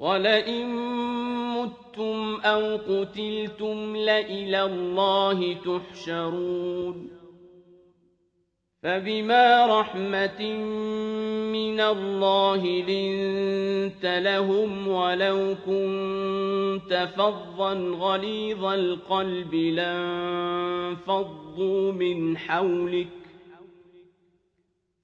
وَلَئِن مُّتُّمْ أَوْ قُتِلْتُمْ لَإِلَى اللَّهِ تُحْشَرُونَ فَبِمَا رَحْمَةٍ مِّنَ اللَّهِ لِنتَ لَهُمْ وَلَوْ كُنتَ فَظًّا غَلِيظَ الْقَلْبِ لَانفَضُّوا مِنْ حَوْلِكَ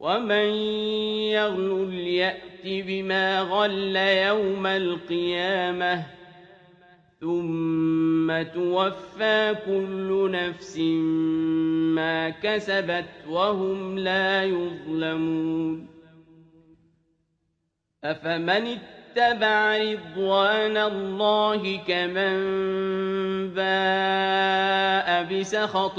ومن يغل يأت بما غل يوم القيامة ثم توفى كل نفس ما كسبت وهم لا يظلمون أفمن اتبع رضوان الله كمن باء بسخط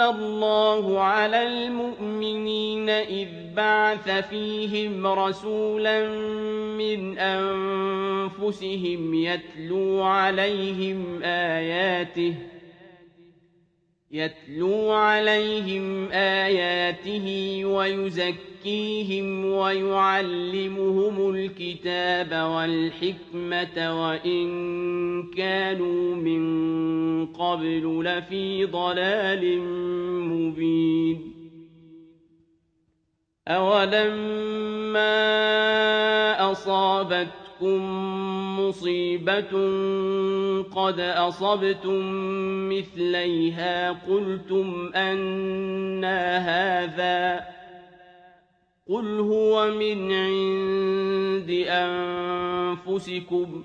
الله على المؤمنين إذ بعث فيهم رسولا من أنفسهم يتلو عليهم آياته يتلو عليهم آياته ويزكيهم ويعلمهم الكتاب والحكمة وإن كانوا من قبل لفي ضلال مبين. أولما أصابتكم مصيبة قد أصبتم مثليها قلتم أنا هذا قل هو من عند أنفسكم.